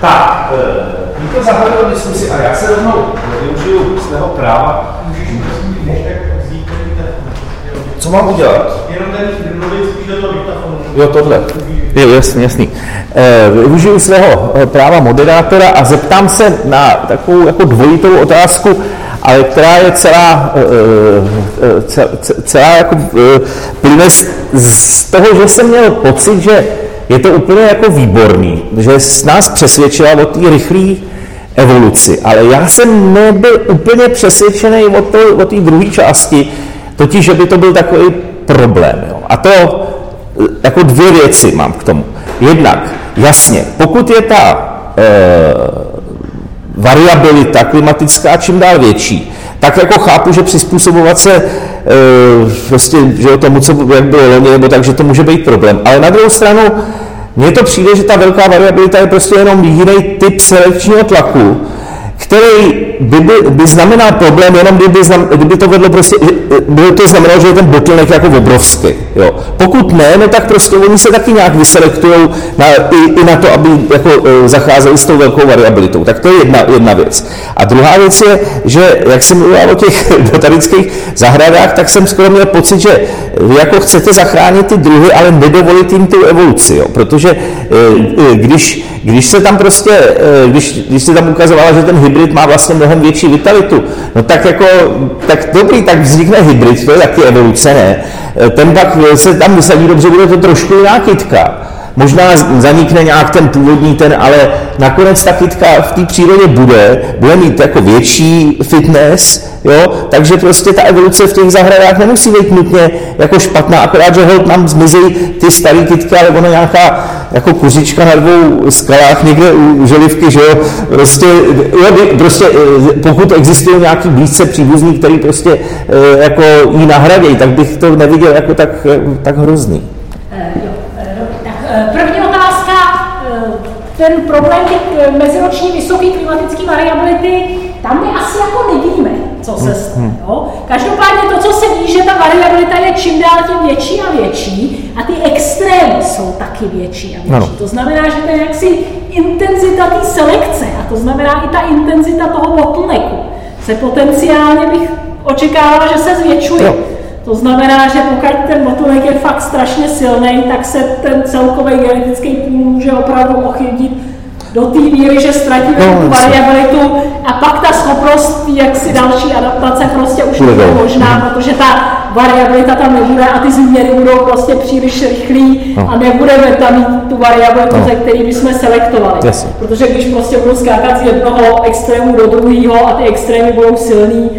Tak, uh, to zahájilo diskusi a já se rovnou využiju svého práva. Co mám udělat? Jenom ten do. Jo, tohle. Jo, jasný, jasný. E, využiju svého práva moderátora a zeptám se na takovou jako dvojitou otázku, ale která je celá, celá, celá jako plyne z toho, že jsem měl pocit, že je to úplně jako výborný, že nás přesvědčila o té rychlé evoluci, ale já jsem nebyl úplně přesvědčený o, té druhé části, totiž, že by to byl takový problém. Jo. A to jako dvě věci mám k tomu. Jednak, jasně, pokud je ta e, variabilita klimatická čím dál větší, tak jako chápu, že přizpůsobovat se e, prostě, že tomu, co jak bylo loni, nebo tak, že to může být problém. Ale na druhou stranu, mně to přijde, že ta velká variabilita je prostě jenom jiný typ selekčního tlaku, který by, by, znamenal problém jenom kdyby, znam, kdyby to vedlo prostě, by to znamenalo, že je ten bottleneck jako obrovský. Jo. Pokud ne, no tak prostě oni se taky nějak vyselektují na, i, i, na to, aby jako, e, zacházeli s tou velkou variabilitou. Tak to je jedna, jedna věc. A druhá věc je, že jak jsem mluvil o těch botanických zahradách, tak jsem skoro měl pocit, že vy jako chcete zachránit ty druhy, ale nedovolit jim tu evoluci. Jo. Protože e, e, když, když se tam prostě, když, když se tam ukazovala, že ten hybrid má vlastně větší vitalitu. No tak jako, tak dobrý, tak vznikne hybrid, to je taky evoluce, ne? Ten pak se tam vysadí dobře, bude to trošku jiná kytka. Možná zanikne nějak ten původní ten, ale nakonec ta kytka v té přírodě bude, bude mít jako větší fitness, jo, takže prostě ta evoluce v těch zahradách nemusí být nutně jako špatná, akorát, že hold nám zmizí ty staré kytky, ale ono nějaká jako kuzička na dvou skalách někde u želivky, že jo, prostě, jo, prostě eh, pokud existují nějaký blízce příbuzní, který prostě eh, jako jí nahradějí, tak bych to neviděl jako tak, tak hrozný. Ten problém těch eh, meziroční vysoké klimatické variability, tam my asi jako nevíme, co se hmm, stane. Hmm. Jo? Každopádně to, co se ví, že ta variabilita je čím dál tím větší a větší a ty extrémy jsou taky větší a větší. Ano. To znamená, že to je jaksi intenzita té selekce a to znamená i ta intenzita toho bottlenecku se potenciálně bych očekávala, že se zvětšuje. Jo. To znamená, že pokud ten bottleneck je fakt strašně silný, tak se ten celkový genetický půl může opravdu ochytit do té míry, že ztratíme no, tu variabilitu a pak ta schopnost jak si další adaptace prostě už nebude možná, mhm. protože ta variabilita tam nebude a ty změny budou prostě příliš rychlý no. a nebudeme tam mít tu variabilitu, no. ze který bychom selektovali. Yes. Protože když prostě budou skákat z jednoho extrému do druhého a ty extrémy budou silný,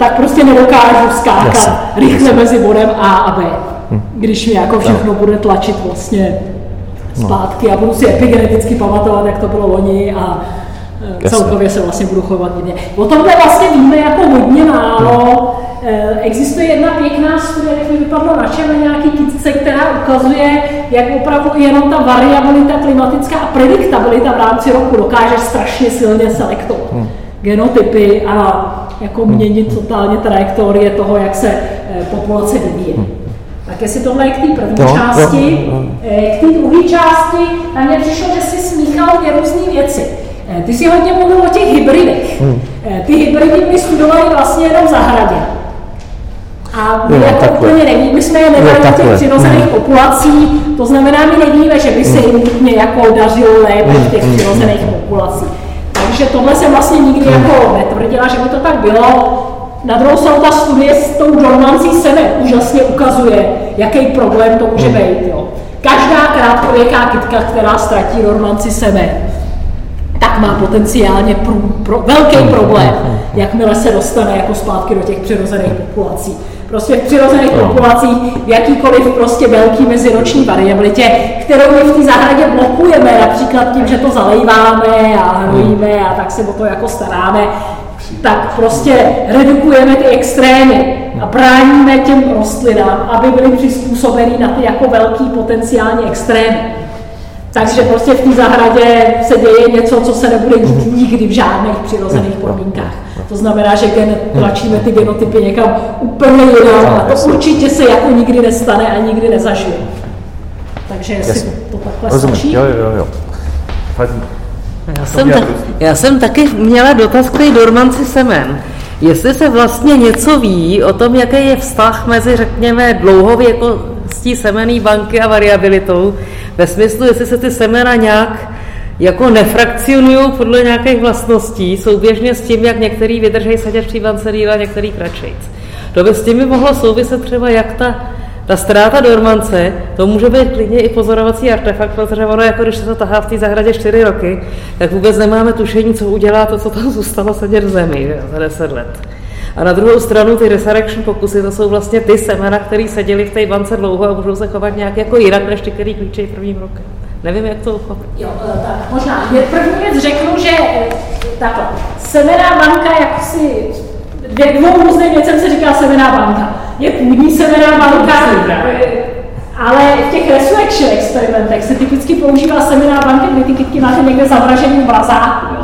tak prostě nedokážu skákat jasně, rychle jasně. mezi bodem A a B. Hm. Když mi jako všechno no. bude tlačit vlastně no. zpátky no. a budu si epigeneticky pamatovat, jak to bylo loni a e, Jasně. celkově se vlastně budu chovat jině. O tomhle vlastně víme jako hodně málo. Hmm. Existuje jedna pěkná studie, jak mi vypadlo na čem, na nějaký kytce, která ukazuje, jak opravdu jenom ta variabilita klimatická a prediktabilita v rámci roku dokáže strašně silně selektovat hmm. Genotypy a jako měnit totálně trajektorie toho, jak se eh, populace vyvíjí. Hmm. Tak jestli tohle je k té první no, části. No, no. K té druhé části, tam mě přišlo, že jsi smíchal dvě různé věci. Eh, ty jsi hodně mluvil o těch hybridech. Hmm. Ty hybridy my studovali vlastně jenom v zahradě. A my jo, jako takhle. úplně nevíme, my jsme je neměli v těch přirozených hmm. populací, to znamená, my nevíme, že by se jim nutně jako dařilo lépe v těch přirozených populacích. Takže tohle jsem vlastně nikdy hmm. jako netvrdila, že by to tak bylo. Na druhou stranu ta studie s tou dormancí seme úžasně ukazuje, jaký problém to může hmm. být. Jo. Každá krátkověká kytka, která ztratí dormanci seme, tak má potenciálně pro, pro, velký hmm. problém, jakmile se dostane jako zpátky do těch přirozených populací prostě v přirozených no. populacích, v jakýkoliv prostě velký meziroční variabilitě, kterou my v té zahradě blokujeme, například tím, že to zalejváme a hnojíme a tak se o to jako staráme, tak prostě redukujeme ty extrémy a bráníme těm rostlinám, aby byly přizpůsobeny na ty jako velký potenciální extrémy. Takže prostě v té zahradě se děje něco, co se nebude dít nikdy v žádných přirozených podmínkách. To znamená, že gen, tlačíme ty genotypy někam úplně jinam a to určitě se jako nikdy nestane a nikdy nezažije. Takže jestli to takhle Rozumím. stačí. Jo, jo, jo. Já jsem, tak, já jsem taky měla dotaz k té dormanci semen. Jestli se vlastně něco ví o tom, jaký je vztah mezi, řekněme, dlouhověkostí semený banky a variabilitou, ve smyslu, jestli se ty semena nějak jako nefrakcionují podle nějakých vlastností, souběžně s tím, jak některý vydrží sedět díla, některý kratšejc. To by s tím by mohlo souviset třeba, jak ta, ta ztráta dormance, to může být klidně i pozorovací artefakt, protože ono, jako když se to tahá v té zahradě čtyři roky, tak vůbec nemáme tušení, co udělá to, co tam zůstalo sedět v zemi že, za deset let. A na druhou stranu ty resurrection pokusy, to jsou vlastně ty semena, které seděly v té bance dlouho a můžou se chovat nějak jako jinak, než ty, který klíčejí prvním rokem. Nevím, jak to uchopit. Jo, eh, tak možná. Je první věc řeknu, že eh, takhle, semená banka, jak si dvě, dvou různým věcem se říká semená banka. Je půdní semená banka, eh, ale v těch resurrection experimentech se typicky používá semená banka, kdy ty kytky máte někde zavražený v mrazáku.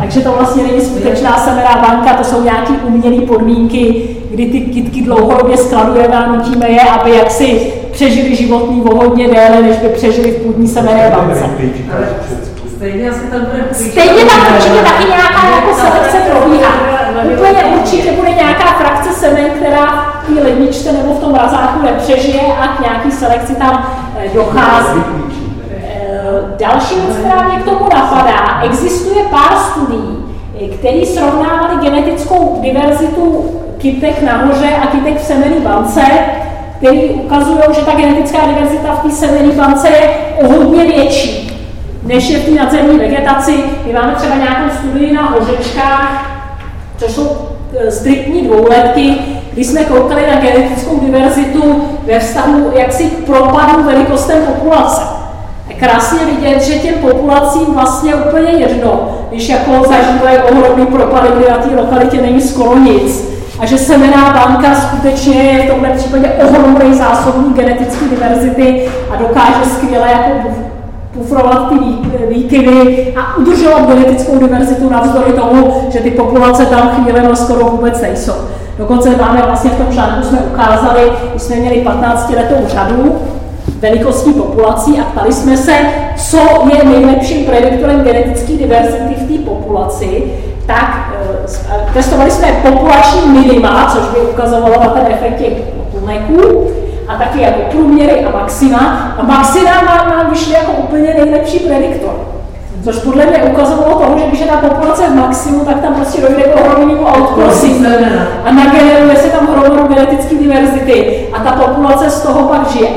Takže to vlastně není skutečná semená banka, to jsou nějaké umělé podmínky, kdy ty kytky dlouhodobě skladujeme a nutíme je, aby jaksi přežili životní o hodně déle, než by přežili v půdní semené bance. Stejně asi tam bude Stejně tam určitě taky nějaká jako selekce probíhá. Úplně určitě bude nějaká frakce semen, která v té ledničce nebo v tom razáku nepřežije a k nějaký selekci tam eh, dochází. Eh, Další věc, která mě k tomu napadá, existuje pár studií, eh, které srovnávaly genetickou diverzitu kytek nahoře a kytek v semený bance, které ukazují, že ta genetická diverzita v té semený bance je o hodně větší než je v té nadzemní vegetaci. My máme třeba nějakou studii na hořečkách, což jsou e, striktní dvouletky, kdy jsme koukali na genetickou diverzitu ve vztahu jaksi propadu velikostem populace. Krásně vidět, že těm populacím vlastně úplně jedno, když jako zažívají ohromný propady, kdy na té lokalitě není skoro nic. A že semená banka skutečně je v tomhle případě ohromný zásobník genetické diverzity a dokáže skvěle jako pufrovat ty výkyvy a udržovat genetickou diverzitu navzdory tomu, že ty populace tam chvílema skoro vůbec nejsou. Dokonce máme vlastně v tom článku jsme ukázali, když jsme měli 15 letou řadu velikostní populací a ptali jsme se, co je nejlepším prediktorem genetické diverzity v té populaci, tak e, testovali jsme populační minima, což by ukazovalo na ten efekt těch a taky jako průměry a maxima. A maxima nám, nám vyšly jako úplně nejlepší prediktor. Což podle mě ukazovalo toho, že když je ta populace v maximu, tak tam prostě dojde k ohromnému outcrossing a nageneruje se tam hromadu genetické diverzity a ta populace z toho pak žije.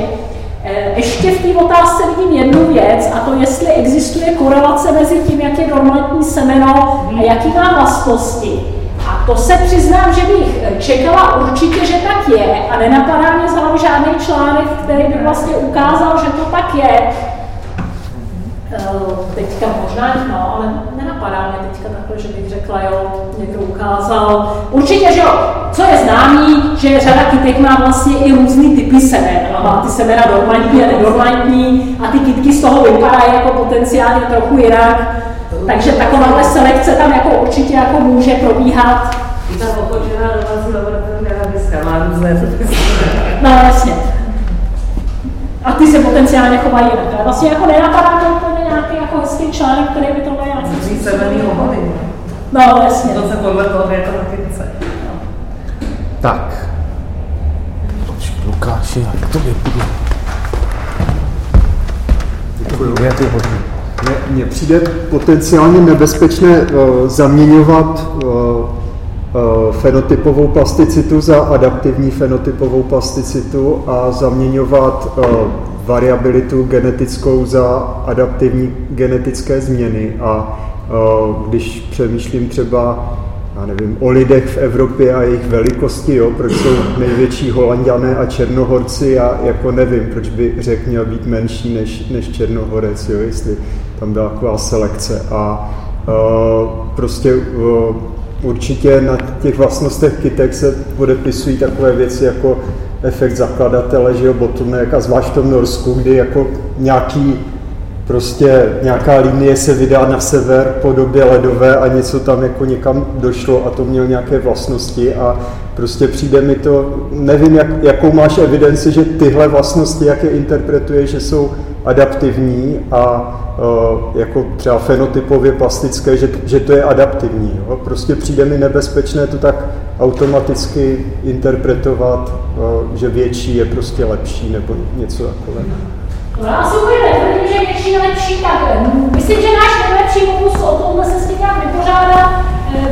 E, ještě v té otázce vidím jednu věc, a to jestli existuje korelace mezi tím, jak je normální semeno a jaký má vlastnosti. A to se přiznám, že bych čekala určitě, že tak je a nenapadá mě z žádný článek, který by vlastně ukázal, že to tak je. Eh, teďka možná, no, ale nenapadá mě teďka takhle, že bych řekla, jo, někdo ukázal. Určitě, že jo, co je známý, že řada kytek má vlastně i různý typy semen. Má ty semena normální a nedormantní a ty kytky z toho vypadají jako potenciálně trochu jinak. Takže takováhle selekce tam jako určitě jako může probíhat. I ta opočená domácí laboratoře arabiska má různé No jasně. A ty se potenciálně chovají jinak. Vlastně jako nenapadá to nějaký jako hezký článek, který by tohle nějak... Musí se velmi obavy. No jasně. To se podle toho je to taky chce. Tak. Lukáši, jak to vypadá? Děkuji. Je to hodně. Mně- Mně přijde potenciálně nebezpečné uh, zaměňovat uh, uh, fenotypovou plasticitu za adaptivní fenotypovou plasticitu a zaměňovat uh, variabilitu genetickou za adaptivní genetické změny. A uh, když přemýšlím třeba já nevím, o lidech v Evropě a jejich velikosti, jo, proč jsou největší holanděné a černohorci, já jako nevím, proč by řek měl být menší než, než černohorec, jo, jestli tam byla taková selekce. A uh, prostě uh, určitě na těch vlastnostech kytek se podepisují takové věci jako efekt zakladatele, že jo, bottleneck a zvlášť v tom Norsku, kdy jako nějaký prostě nějaká linie se vydá na sever po době ledové a něco tam jako někam došlo a to mělo nějaké vlastnosti a prostě přijde mi to, nevím, jak, jakou máš evidenci, že tyhle vlastnosti, jak je interpretuje, že jsou adaptivní a uh, jako třeba fenotypově plastické, že, že to je adaptivní. Jo? Prostě přijde mi nebezpečné to tak automaticky interpretovat, uh, že větší je prostě lepší nebo něco takového. No já si úplně že větší je lepší, tak myslím, že náš nejlepší pokus o tomhle se s tím nějak vypořádat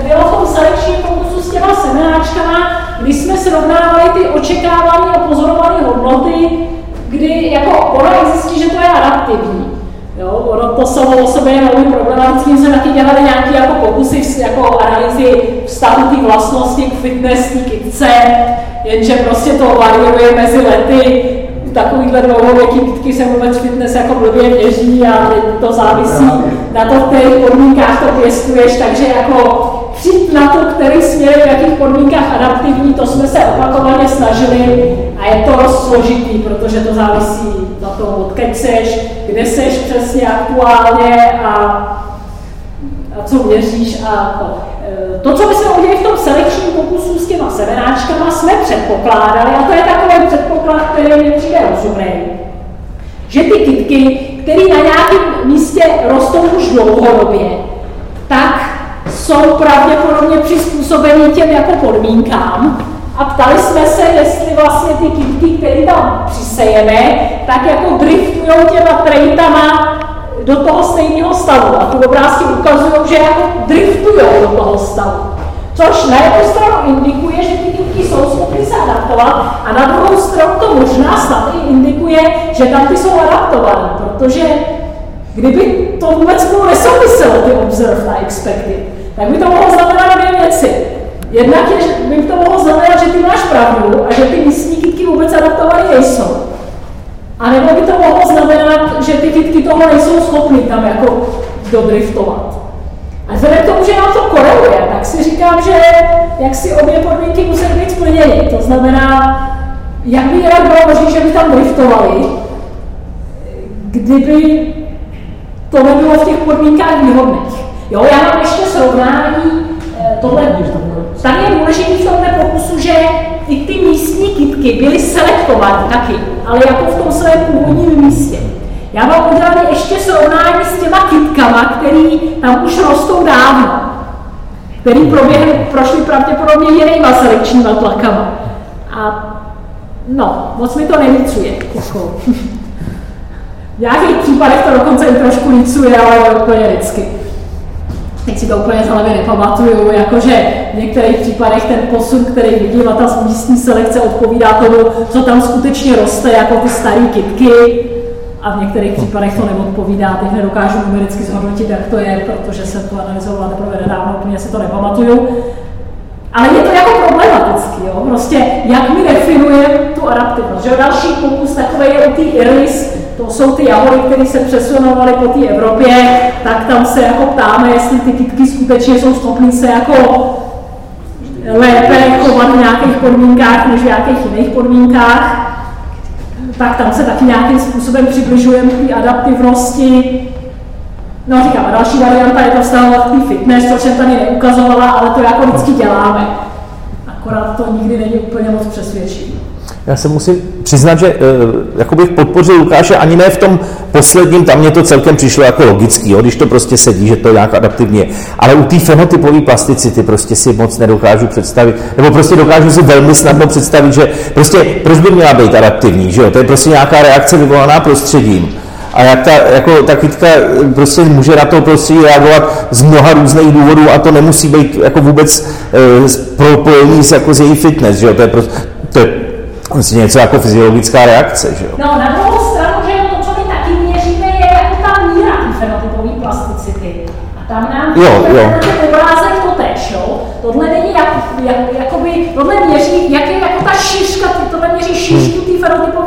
bylo v tom selekčním pokusu s těma semenáčkama, kdy jsme srovnávali ty očekávané a pozorované hodnoty, kdy jako ono existí, že to je adaptivní. Jo, ono to samo o sobě je velmi problematické, jsme taky dělali nějaké jako pokusy, jako analýzy vztahu té vlastnosti k fitness, té kytce, jenže prostě to variuje mezi lety, takovýhle dlouhověký kytky se vůbec fitness jako blbě měří a to závisí na to, v kterých podmínkách to pěstuješ, takže jako přijít na to, který směr v jakých podmínkách adaptivní, to jsme se opakovaně snažili a je to složitý, protože to závisí tom, odkud seš, kde seš přesně aktuálně a, a co měříš a to. E, to, co bychom udělali v tom selekčním pokusu s těma semenáčkama, jsme předpokládali, a to je takový předpoklad, který mi přijde rozumný, že ty kytky, které na nějakém místě rostou už dlouhodobě, tak jsou pravděpodobně přizpůsobeny těm jako podmínkám. A ptali jsme se, jestli vlastně ty kytky, které tam přisejeme, tak jako driftují těma trejtama do toho stejného stavu. A ty obrázky ukazují, že jako driftují do toho stavu. Což na jednu stranu indikuje, že ty kytky jsou schopny se adaptovat a na druhou stranu to možná snad i indikuje, že tam ty jsou adaptované, protože kdyby to vůbec spolu nesouviselo, ty observed a expected, tak by to mohlo znamenat dvě věci. Jednak je, že by to mohlo znamenat, že ty máš pravdu a že ty místní kytky vůbec adaptované nejsou. A nebo by to mohlo znamenat, že ty kytky toho nejsou schopny tam jako dodriftovat. A vzhledem k tomu, že nám to koreluje, tak si říkám, že jak si obě podmínky musí být splněny. To znamená, jak by jinak bylo možné, že by tam driftovali, kdyby to nebylo v těch podmínkách výhodných. Jo, já mám ještě srovnání, tohle, tady je důležité v tomhle pokusu, že i ty místní kytky byly selektovány taky, ale jako v tom svém původním místě. Já mám udělané ještě srovnání s těma kytkama, které tam už rostou dávno, který proběhly, prošly pravděpodobně jinýma selekčníma tlakama. A no, moc mi to nelicuje. V nějakých případech to dokonce i trošku licuje, ale úplně vždycky teď si to úplně z hlavy nepamatuju, jakože v některých případech ten posun, který vidím a ta místní selekce odpovídá tomu, co tam skutečně roste, jako ty staré kitky, a v některých případech to neodpovídá, teď nedokážu numericky zhodnotit, jak to je, protože jsem to analyzovala teprve nedávno, úplně si to nepamatuju. Ale je to jako problematický, jo? prostě jak my definujeme tu adaptivnost. Že další pokus takový je u té iris, to jsou ty jahody, které se přesunovaly po té Evropě, tak tam se jako ptáme, jestli ty kytky skutečně jsou schopny se jako lépe chovat v nějakých podmínkách než v nějakých jiných podmínkách. Tak tam se taky nějakým způsobem přibližujeme k té adaptivnosti. No říkám, další varianta je to vztahovat k fitness, což jsem tady neukazovala, ale to jako vždycky děláme. Akorát to nikdy není úplně moc přesvědčivé. Já se musím přiznat, že jako bych podpořil Lukáše ani ne v tom posledním, tam mě to celkem přišlo jako logický, jo, když to prostě sedí, že to nějak adaptivně. Ale u té fenotypové plasticity prostě si moc nedokážu představit, nebo prostě dokážu si velmi snadno představit, že prostě proč by měla být adaptivní, že jo? To je prostě nějaká reakce vyvolaná prostředím. A jak ta, jako, ta kytka prostě může na to prostě reagovat z mnoha různých důvodů a to nemusí být jako vůbec e, propojení s, jako s její fitness, že jo? To je, prostě, to je Vlastně něco jako fyziologická reakce, že jo? No, na druhou stranu, že to, co my taky měříme, je jako ta míra fenotypové plasticity. A tam nám jo, jo. ten obrázek to tež, jo? Tohle není jak, jak, jakoby, tohle měří, jak je jako ta šířka, tohle měří šířku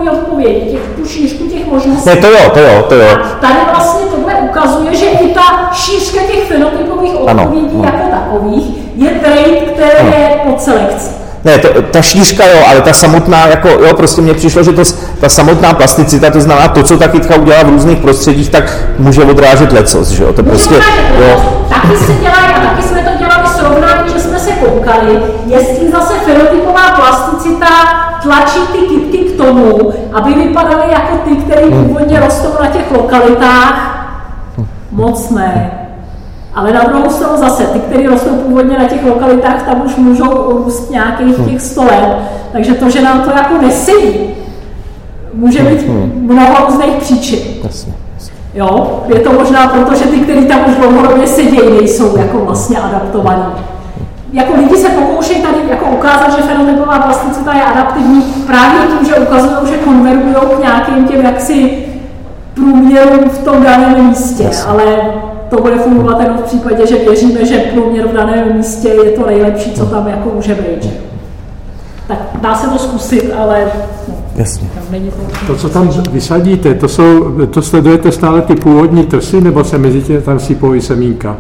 fenotypové odpovědi, těch, tu šířku těch možností. Ne, to jo, to jo, to jo. A tady vlastně tohle ukazuje, že i ta šířka těch fenotypových odpovědí ano, jako takových je trait, který ano. je pod selekcí. Ne, to, ta šířka jo, ale ta samotná, jako jo, prostě mně přišlo, že to, ta samotná plasticita, to znamená to, co ta kytka udělá v různých prostředích, tak může odrážet lecos, že jo, to prostě, jo. Taky se dělá, a taky jsme to dělali srovnání, že jsme se koukali, jestli zase fenotypová plasticita tlačí ty kytky k tomu, aby vypadaly jako ty, které původně rostou na těch lokalitách. Moc ne. Ale na druhou stranu zase, ty, které rostou původně na těch lokalitách, tam už můžou růst nějakých těch 100 let. Takže to, že nám to jako nesedí, může být mnoho různých příčin. Jasně. Jo? Je to možná proto, že ty, kteří tam už dlouhodobě sedějí, nejsou jako vlastně adaptovaní. Jako lidi se pokoušejí tady jako ukázat, že fenotypová plasticita je adaptivní právě tím, že ukazují, že konvergují k nějakým těm jaksi průměrům v tom daném místě, ale to bude fungovat jenom v případě, že věříme, že průměr v daném místě je to nejlepší, co tam jako může být. Že? Tak dá se to zkusit, ale no, Jasně. To, co tam vysadíte, to, jsou, to sledujete stále ty původní trsy, nebo se mezi tím tam sypou i semínka?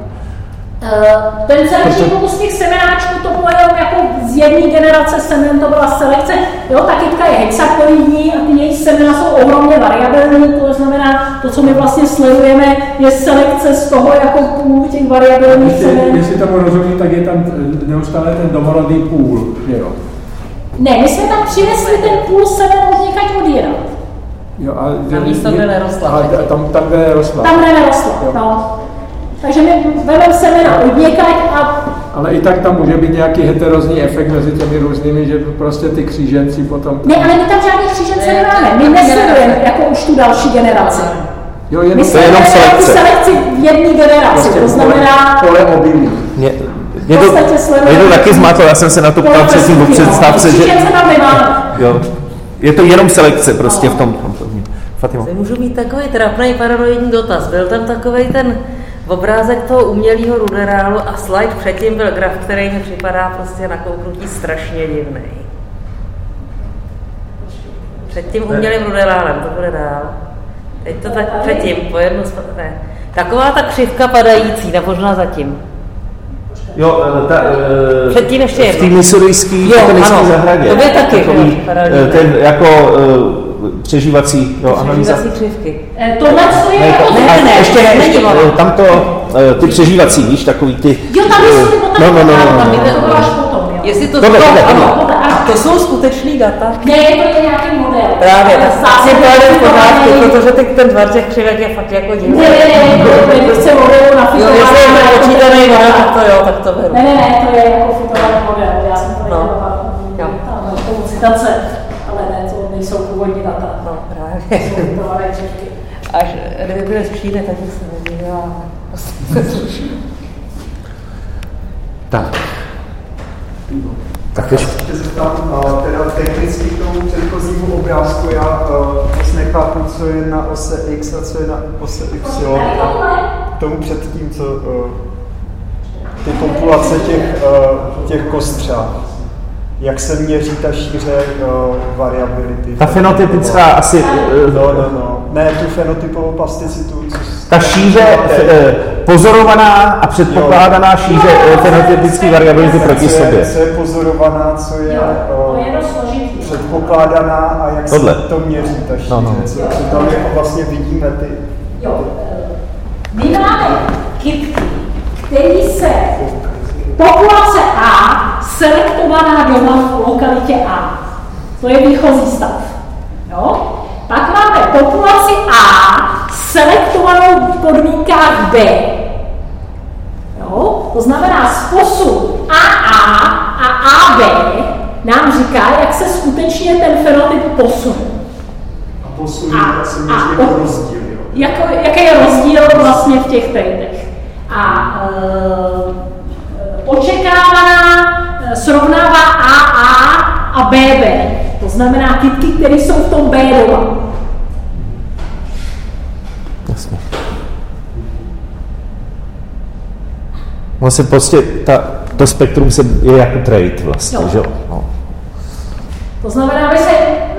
Eh, Ten selekční pokus těch semenáčků, to bylo jenom jako z jedné generace semen, to byla selekce. Jo, ta kytka je hexaploidní a ty její semena jsou ohromně variabilní, to znamená, to, co my vlastně sledujeme, je selekce z toho jako půl těch variabilních semen. Jestli tomu rozumím, tak je tam neustále ten domorodý půl, jo? Ne, my jsme tam přinesli ten půl semen od někať odjirat. jo a, Na místo, kde nerostla A předtím. tam, tam, kde nerostla. Tam nerostla, no. Takže my vezmeme semena od někať a Ale i tak tam může být nějaký heterozní efekt mezi těmi různými, že prostě ty kříženci potom... ne, ale my tam žádný křížence Ne, nemáme. to My je nesledujeme jako už tu další generaci. Jo, jenom My To je jenom sledujeme jako selekce. selekci v jedné generaci, to znamená, pole obilí. Mě, mě, to, mě to taky zmátlo, já jsem se na to ptal předtím o představce, že Křížence tam nemáme. jo, je to jenom selekce prostě v tom. v tom Fatimo. Můžu mít takový trapný paranoidní dotaz. Byl tam takový ten obrázek toho umělého ruderálu a slide předtím byl graf, který mi připadá prostě na kouknutí strašně divný. Před tím umělým ruderálem, to bude dál. Teď to tak předtím, po jednu ne. Taková ta křivka padající, nebo možná zatím. Jo, ta, uh, Předtím ještě v té ano. zahradě. To by taky Takový, eh, ten jako uh, přežívací, jo, analýza. Přežívací křivky. Eh, Tohle to je Ne, jako... to, Ne, ne, ne, ještě ne, ještě, eh, tam to, eh, ty přežívací, víš, takový ty... Jo, tam jsou ty No, no, no, no, tam no, je no, to no. až potom, jo. Jestli to, Tohle, to, tohle, ano, to jsou skutečný data. Ne, to je nějaký model. Právě, tak si kladem v pořádku, Ne, protože teď ten tvar těch křivek je fakt jako divný. ne, ne, to je predikce modelu na Jo, jestli je to počítaný model, tak to jo, tak to beru. Ne, ne, ne, to je jako fotovaný model, já jsem to No. Jo. Tam jsou citace, ale ne, to nejsou původní data. No, právě. Až kdyby byly skříny, tak bych se nedívala. Tak. Tak ještě. Ještě se zeptám, a teda technicky k tomu předchozímu obrázku, já uh, moc nechápu, co je na ose X a co je na ose Y. K tomu předtím, co uh, ty populace těch, uh, těch kostřák. Jak se měří ta šíře uh, variability? Ta fenotypická asi, eh, No, no, no. Ne, tu fenotypovou plasticitu. Ta šíře, eh, pozorovaná a předpokládaná šíře eh, fenotypické variability proti co je, sobě. co je pozorovaná, co je Jo, uh, je složitý. předpokládaná a jak Tohle. se to měří, ta šíře. No, no. Co, co tam jako vlastně vidíme ty... Jo, eh, my máme kytky, který se populace A selektovaná doma v lokalitě A. To je výchozí stav. Jo? Pak máme populaci A selektovanou v podmínkách B. Jo? To znamená, posun AA a AB nám říká, jak se skutečně ten fenotyp posune. A posun A- se a- měří jako rozdíl, jo. Jako, jaký je rozdíl vlastně v těch traitech. A e, očekávaná e, srovnává AA a BB. To znamená kytky, které jsou v tom B doma. Jasně. Se prostě, ta, to spektrum se je jako trade vlastně, Jo. že jo? No. To znamená, že se,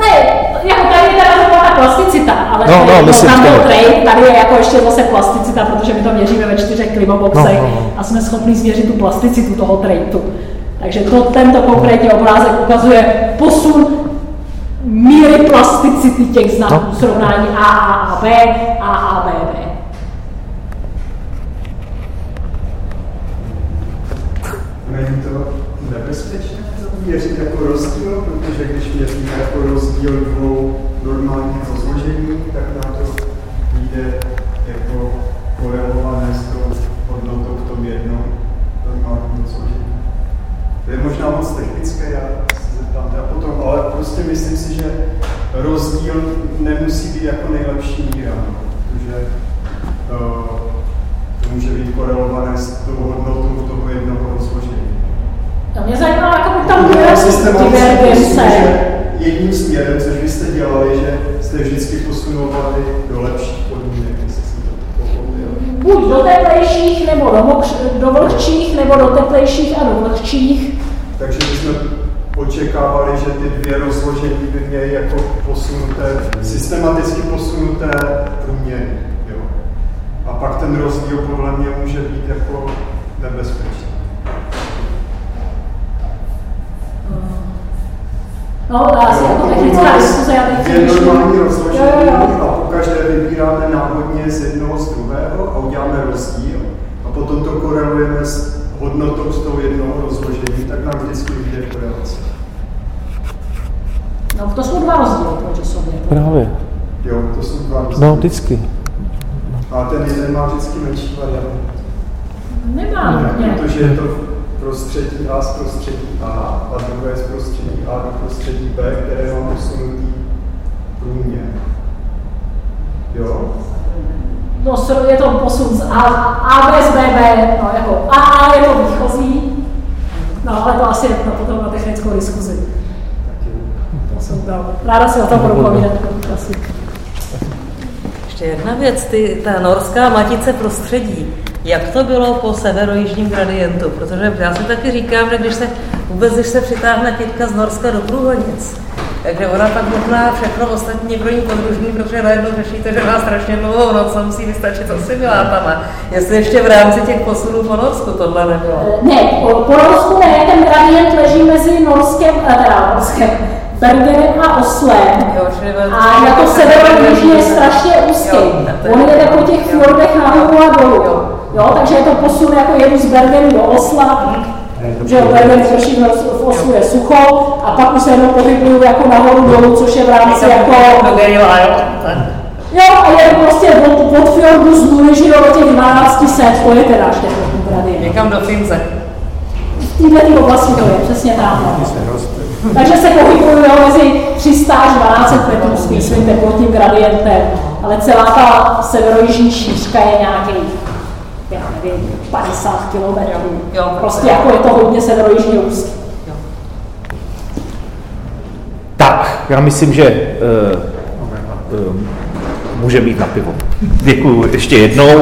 ne, jako tady je teda taková ta plasticita, ale No, no, myslím, tam byl že- trade, tady je jako ještě zase plasticita, protože my to měříme ve čtyřech klimoboxech No, no, no. a jsme schopni změřit tu plasticitu toho tradeu. Takže to, tento konkrétní obrázek ukazuje posun míry plasticity těch znaků, No. srovnání AA a B, AA a BB. Není to nebezpečné to měřit jako rozdíl, protože když měříme jako rozdíl dvou normální jako rozložení, tak nám to jde jako korelované s tou hodnotou v tom jednom normálním rozložení. To je možná moc technické, já se zeptám teda potom, ale prostě myslím si, že rozdíl nemusí být jako nejlepší míra, protože uh, to může být korelované s tou hodnotou v tom jednom rozložení. To mě zajímalo, jako by tam bylo divergence jedním směrem, což vy jste dělali, že jste vždycky posunovali do lepších podmínek, jestli jsem to pochopil. Buď do teplejších, nebo do, mokř, do vlhčích, nebo do teplejších a do vlhčích. Takže bychom očekávali, že ty dvě rozložení by měly jako posunuté, systematicky posunuté průměry. Jo. A pak ten rozdíl podle mě může být jako nebezpečný. No, dá se jako technická diskuze, já teď přemýšlím. normální rozložení a pokaždé vybíráme náhodně z jednoho z druhého a uděláme rozdíl. A potom to korelujeme s hodnotou z toho jednoho rozložení, tak nám vždycky vyjde korelace. No, to jsou dva rozdíly proti sobě. Právě. Jo, to jsou dva rozdíly. No, vždycky. A ten jeden má vždycky menší variantu. Nemá nutně. Protože je to prostředí A z prostředí A a druhé z prostředí A do prostředí B, které má posunutý průměr. Jo? No, je to posun z A, A bez BB, no, jako AA je to výchozí, no, ale to asi je na potom na technickou diskuzi. To no, ráda si o tom budu povídat, klasik. Ještě jedna věc, ty, ta norská matice prostředí. Jak to bylo po severojižním gradientu? Protože já si taky říkám, že když se vůbec, když se přitáhne kytka z Norska do Průhonic, takže ona pak možná všechno ostatní pro ní podružní, protože najednou řešíte, že má strašně dlouhou noc a musí vystačit osmilátama. Jestli ještě v rámci těch posunů po Norsku tohle nebylo. Ne, po, po Norsku ne, ten gradient leží mezi Norskem, a teda Norskem, Bergenem a Oslem. Jo, A jako severojižní je strašně úzký. On jede po těch jo. fjordech nahoru a dolů. Jo. Jo, takže je to posun jako jedu z Bergenu do Osla, že jo, Bergen řeší v Oslu je sucho a pak už se jenom pohybuju jako nahoru dolů, což je v rámci jako... jo. A jedu prostě od, od fjordu z nuly, že jo, do těch 12 set, to je teda gradient. Někam do Finze. V této oblasti to je, přesně tam. Takže se pohybuju jo, mezi 300 až 1200 metrů s svým teplotním gradientem, ale celá ta severojižní šířka je nějaký, já nevím, 50 km. Jo. Prostě jako je to hodně severojižně úzký. Tak, já myslím, že uh, uh, může být na pivo. Děkuji ještě jednou.